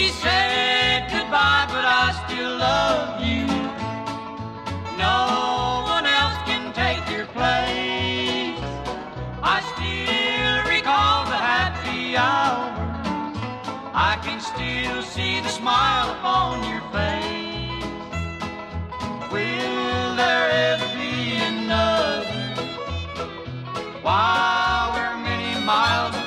We said goodbye, but I still love you. No one else can take your place. I still recall the happy hours. I can still see the smile upon your face. Will there ever be another? While we're many miles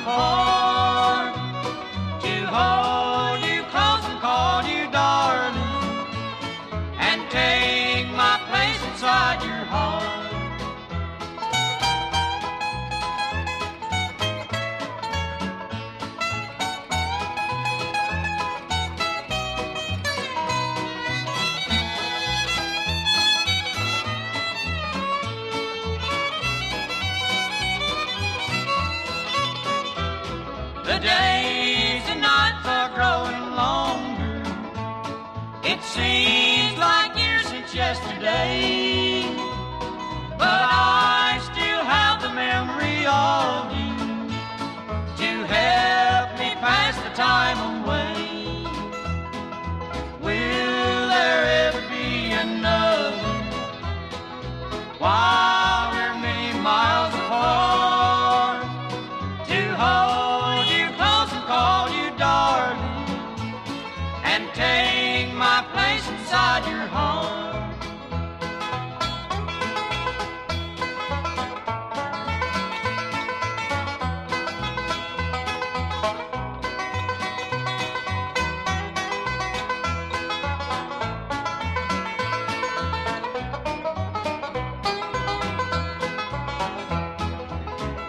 The days and nights are growing longer. It seems like years since yesterday.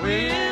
Will